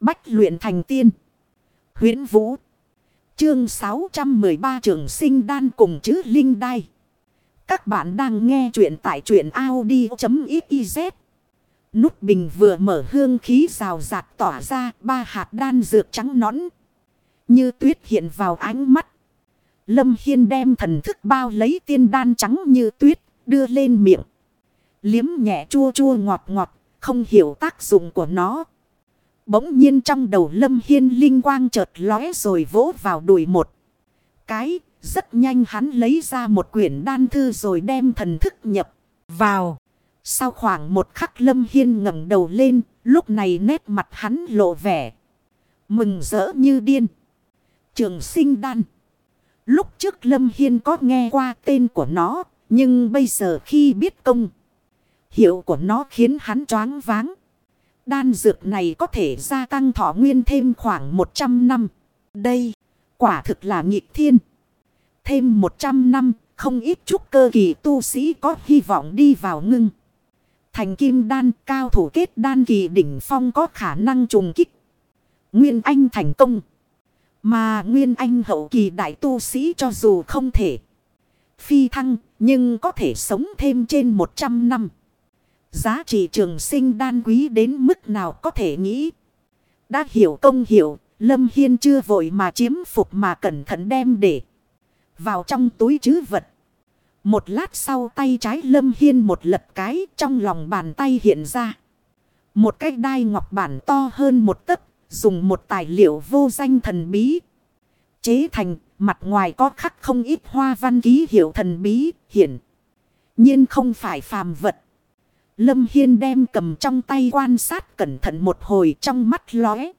Bách luyện thành tiên. huyễn Vũ. Chương 613 trường sinh đan cùng chữ Linh Đai. Các bạn đang nghe truyện tại truyện Audi.xyz. Nút bình vừa mở hương khí rào rạt tỏa ra ba hạt đan dược trắng nõn. Như tuyết hiện vào ánh mắt. Lâm Hiên đem thần thức bao lấy tiên đan trắng như tuyết đưa lên miệng. Liếm nhẹ chua chua ngọt ngọt, không hiểu tác dụng của nó. Bỗng nhiên trong đầu Lâm Hiên linh quang chợt lóe rồi vỗ vào đùi một. Cái, rất nhanh hắn lấy ra một quyển đan thư rồi đem thần thức nhập vào. Sau khoảng một khắc Lâm Hiên ngẩng đầu lên, lúc này nét mặt hắn lộ vẻ. Mừng rỡ như điên. Trường sinh đan. Lúc trước Lâm Hiên có nghe qua tên của nó, nhưng bây giờ khi biết công. Hiệu của nó khiến hắn choáng váng. Đan dược này có thể gia tăng thọ nguyên thêm khoảng 100 năm. Đây, quả thực là nghịch thiên. Thêm 100 năm, không ít chút cơ kỳ tu sĩ có hy vọng đi vào ngưng. Thành kim đan cao thủ kết đan kỳ đỉnh phong có khả năng trùng kích. Nguyên Anh thành công. Mà Nguyên Anh hậu kỳ đại tu sĩ cho dù không thể phi thăng, nhưng có thể sống thêm trên 100 năm. Giá trị trường sinh đan quý đến mức nào có thể nghĩ. Đã hiểu công hiểu, Lâm Hiên chưa vội mà chiếm phục mà cẩn thận đem để vào trong túi chứ vật. Một lát sau tay trái Lâm Hiên một lật cái trong lòng bàn tay hiện ra. Một cái đai ngọc bản to hơn một tấc, dùng một tài liệu vô danh thần bí. Chế thành, mặt ngoài có khắc không ít hoa văn ký hiệu thần bí, hiện. nhiên không phải phàm vật. Lâm Hiên đem cầm trong tay quan sát cẩn thận một hồi trong mắt lóe.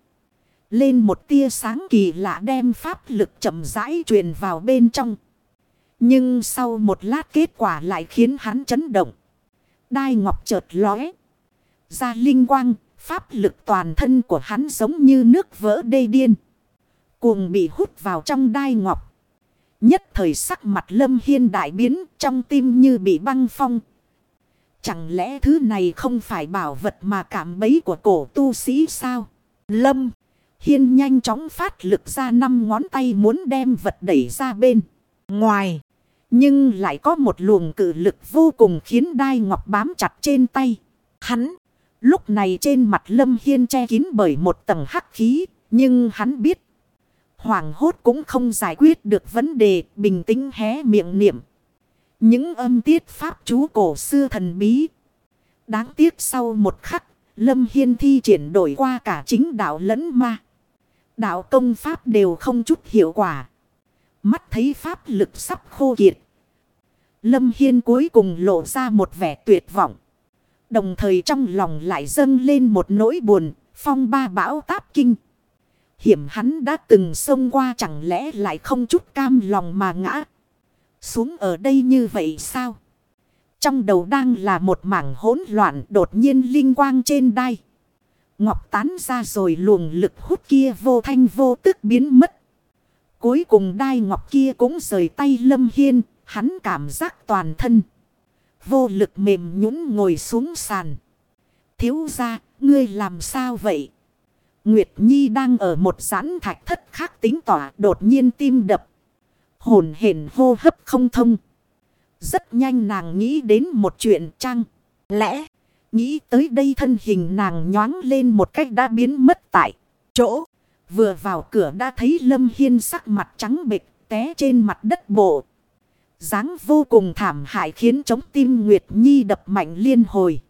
Lên một tia sáng kỳ lạ đem pháp lực chậm rãi truyền vào bên trong. Nhưng sau một lát kết quả lại khiến hắn chấn động. Đai ngọc chợt lóe. Ra linh quang, pháp lực toàn thân của hắn giống như nước vỡ đê điên. Cuồng bị hút vào trong đai ngọc. Nhất thời sắc mặt lâm hiên đại biến trong tim như bị băng phong Chẳng lẽ thứ này không phải bảo vật mà cảm bấy của cổ tu sĩ sao? Lâm. Hiên nhanh chóng phát lực ra năm ngón tay muốn đem vật đẩy ra bên. Ngoài. Nhưng lại có một luồng cử lực vô cùng khiến đai ngọc bám chặt trên tay. Hắn. Lúc này trên mặt Lâm Hiên che kín bởi một tầng hắc khí. Nhưng hắn biết. Hoàng hốt cũng không giải quyết được vấn đề. Bình tĩnh hé miệng niệm. Những âm tiết pháp chú cổ xưa thần bí. Đáng tiếc sau một khắc, Lâm Hiên thi triển đổi qua cả chính đạo lẫn ma. Đạo công pháp đều không chút hiệu quả. Mắt thấy pháp lực sắp khô kiệt. Lâm Hiên cuối cùng lộ ra một vẻ tuyệt vọng. Đồng thời trong lòng lại dâng lên một nỗi buồn, phong ba bão táp kinh. Hiểm hắn đã từng xông qua chẳng lẽ lại không chút cam lòng mà ngã xuống ở đây như vậy sao? Trong đầu đang là một mảng hỗn loạn đột nhiên linh quang trên đai. Ngọc tán ra rồi luồng lực hút kia vô thanh vô tức biến mất. Cuối cùng đai ngọc kia cũng rời tay lâm hiên, hắn cảm giác toàn thân. Vô lực mềm nhũn ngồi xuống sàn. Thiếu ra, ngươi làm sao vậy? Nguyệt Nhi đang ở một giãn thạch thất khác tính tỏa đột nhiên tim đập hồn hển hô hấp không thông. Rất nhanh nàng nghĩ đến một chuyện chăng. Lẽ, nghĩ tới đây thân hình nàng nhoáng lên một cách đã biến mất tại chỗ. Vừa vào cửa đã thấy Lâm Hiên sắc mặt trắng bệch té trên mặt đất bộ. dáng vô cùng thảm hại khiến chống tim Nguyệt Nhi đập mạnh liên hồi.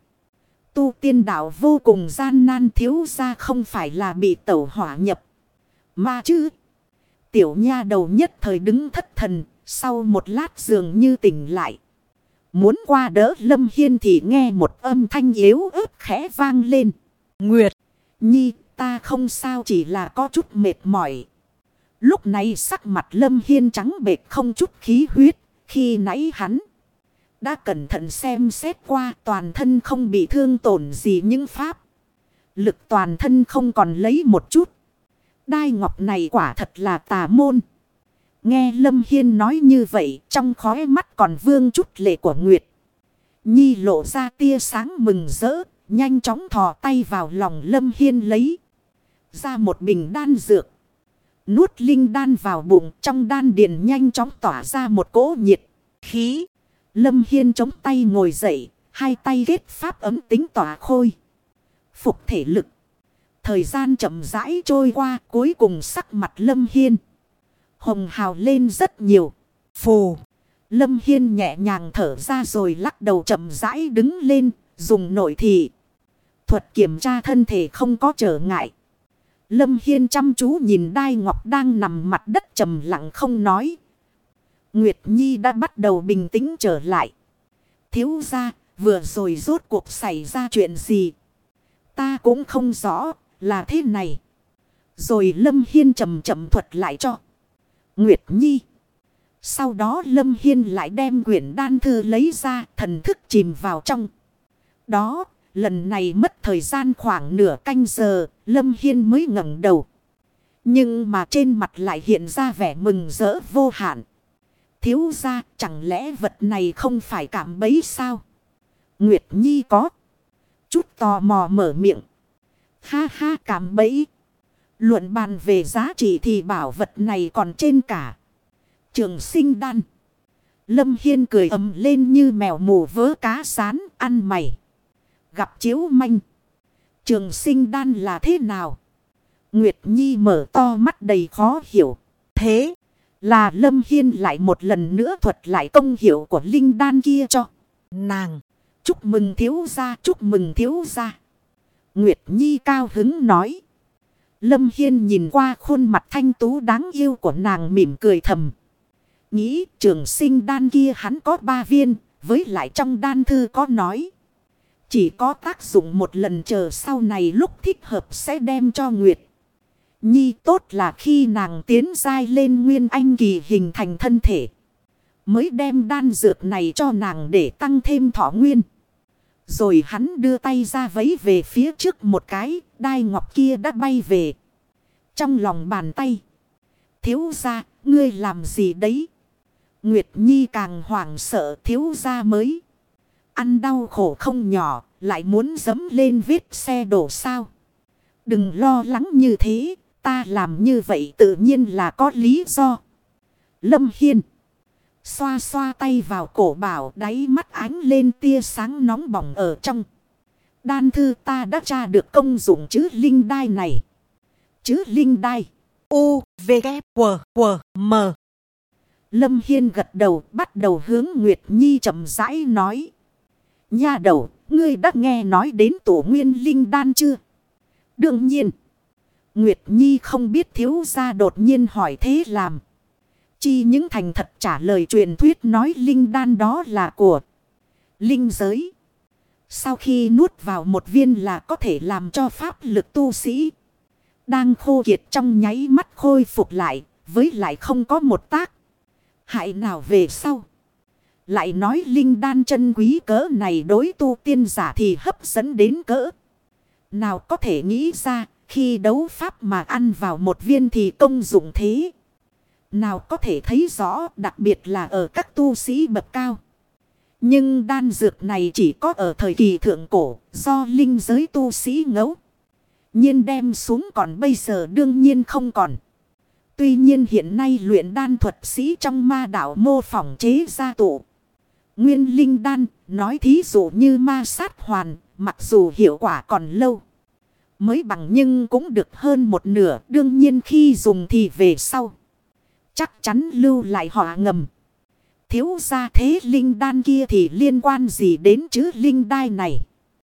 Tu tiên đạo vô cùng gian nan thiếu ra không phải là bị tẩu hỏa nhập. Mà chứ. Tiểu nha đầu nhất thời đứng thất thần, sau một lát dường như tỉnh lại. Muốn qua đỡ Lâm Hiên thì nghe một âm thanh yếu ớt khẽ vang lên. Nguyệt, Nhi, ta không sao chỉ là có chút mệt mỏi. Lúc này sắc mặt Lâm Hiên trắng bệt không chút khí huyết, khi nãy hắn đã cẩn thận xem xét qua toàn thân không bị thương tổn gì những pháp. Lực toàn thân không còn lấy một chút. Đai ngọc này quả thật là tà môn. Nghe Lâm Hiên nói như vậy trong khói mắt còn vương chút lệ của Nguyệt. Nhi lộ ra tia sáng mừng rỡ, nhanh chóng thò tay vào lòng Lâm Hiên lấy. Ra một bình đan dược. Nuốt linh đan vào bụng trong đan điền nhanh chóng tỏa ra một cỗ nhiệt. Khí. Lâm Hiên chống tay ngồi dậy. Hai tay ghét pháp ấm tính tỏa khôi. Phục thể lực. Thời gian chậm rãi trôi qua cuối cùng sắc mặt Lâm Hiên. Hồng hào lên rất nhiều. Phù. Lâm Hiên nhẹ nhàng thở ra rồi lắc đầu chậm rãi đứng lên. Dùng nội thị. Thuật kiểm tra thân thể không có trở ngại. Lâm Hiên chăm chú nhìn đai ngọc đang nằm mặt đất trầm lặng không nói. Nguyệt Nhi đã bắt đầu bình tĩnh trở lại. Thiếu ra, vừa rồi rốt cuộc xảy ra chuyện gì? Ta cũng không rõ, là thế này. Rồi Lâm Hiên chậm chậm thuật lại cho. Nguyệt Nhi. Sau đó Lâm Hiên lại đem quyển đan thư lấy ra, thần thức chìm vào trong. Đó, lần này mất thời gian khoảng nửa canh giờ, Lâm Hiên mới ngẩng đầu. Nhưng mà trên mặt lại hiện ra vẻ mừng rỡ vô hạn. Thiếu ra chẳng lẽ vật này không phải cảm bấy sao? Nguyệt Nhi có. Chút tò mò mở miệng. Ha ha cảm bẫy. Luận bàn về giá trị thì bảo vật này còn trên cả. Trường sinh đan. Lâm Hiên cười ầm lên như mèo mù vớ cá sán ăn mày. Gặp chiếu manh. Trường sinh đan là thế nào? Nguyệt Nhi mở to mắt đầy khó hiểu. Thế là Lâm Hiên lại một lần nữa thuật lại công hiệu của linh đan kia cho nàng. Chúc mừng thiếu gia, chúc mừng thiếu gia. Nguyệt Nhi cao hứng nói. Lâm Hiên nhìn qua khuôn mặt thanh tú đáng yêu của nàng mỉm cười thầm. Nghĩ trường sinh đan kia hắn có ba viên, với lại trong đan thư có nói. Chỉ có tác dụng một lần chờ sau này lúc thích hợp sẽ đem cho Nguyệt. Nhi tốt là khi nàng tiến dai lên nguyên anh kỳ hình thành thân thể. Mới đem đan dược này cho nàng để tăng thêm thọ nguyên. Rồi hắn đưa tay ra vấy về phía trước một cái, đai ngọc kia đã bay về. Trong lòng bàn tay. Thiếu ra, ngươi làm gì đấy? Nguyệt Nhi càng hoảng sợ thiếu ra mới. Ăn đau khổ không nhỏ, lại muốn dấm lên vết xe đổ sao. Đừng lo lắng như thế, ta làm như vậy tự nhiên là có lý do. Lâm Hiên. Xoa xoa tay vào cổ bảo đáy mắt ánh lên tia sáng nóng bỏng ở trong. Đan thư ta đã tra được công dụng chữ linh đai này. Chữ linh đai. U, V, K, W, W, M. Lâm Hiên gật đầu bắt đầu hướng Nguyệt Nhi chậm rãi nói. Nha đầu, ngươi đã nghe nói đến tổ nguyên linh đan chưa? Đương nhiên. Nguyệt Nhi không biết thiếu gia đột nhiên hỏi thế làm. Chi những thành thật trả lời truyền thuyết nói linh đan đó là của linh giới. Sau khi nuốt vào một viên là có thể làm cho pháp lực tu sĩ. Đang khô kiệt trong nháy mắt khôi phục lại. Với lại không có một tác. Hại nào về sau. Lại nói linh đan chân quý cỡ này đối tu tiên giả thì hấp dẫn đến cỡ. Nào có thể nghĩ ra, khi đấu pháp mà ăn vào một viên thì công dụng thế. Nào có thể thấy rõ đặc biệt là ở các tu sĩ bậc cao. Nhưng đan dược này chỉ có ở thời kỳ thượng cổ, do linh giới tu sĩ ngấu. nhiên đem xuống còn bây giờ đương nhiên không còn. Tuy nhiên hiện nay luyện đan thuật sĩ trong ma đạo mô phỏng chế gia tụ. Nguyên linh đan, nói thí dụ như ma sát hoàn, mặc dù hiệu quả còn lâu. Mới bằng nhưng cũng được hơn một nửa, đương nhiên khi dùng thì về sau. Chắc chắn lưu lại họ ngầm. Thiếu ra thế linh đan kia thì liên quan gì đến chữ linh đai này.